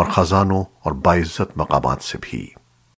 اور خزانوں اور باعزت مقامات سے بھی۔